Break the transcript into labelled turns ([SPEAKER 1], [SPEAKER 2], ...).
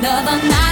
[SPEAKER 1] Another night.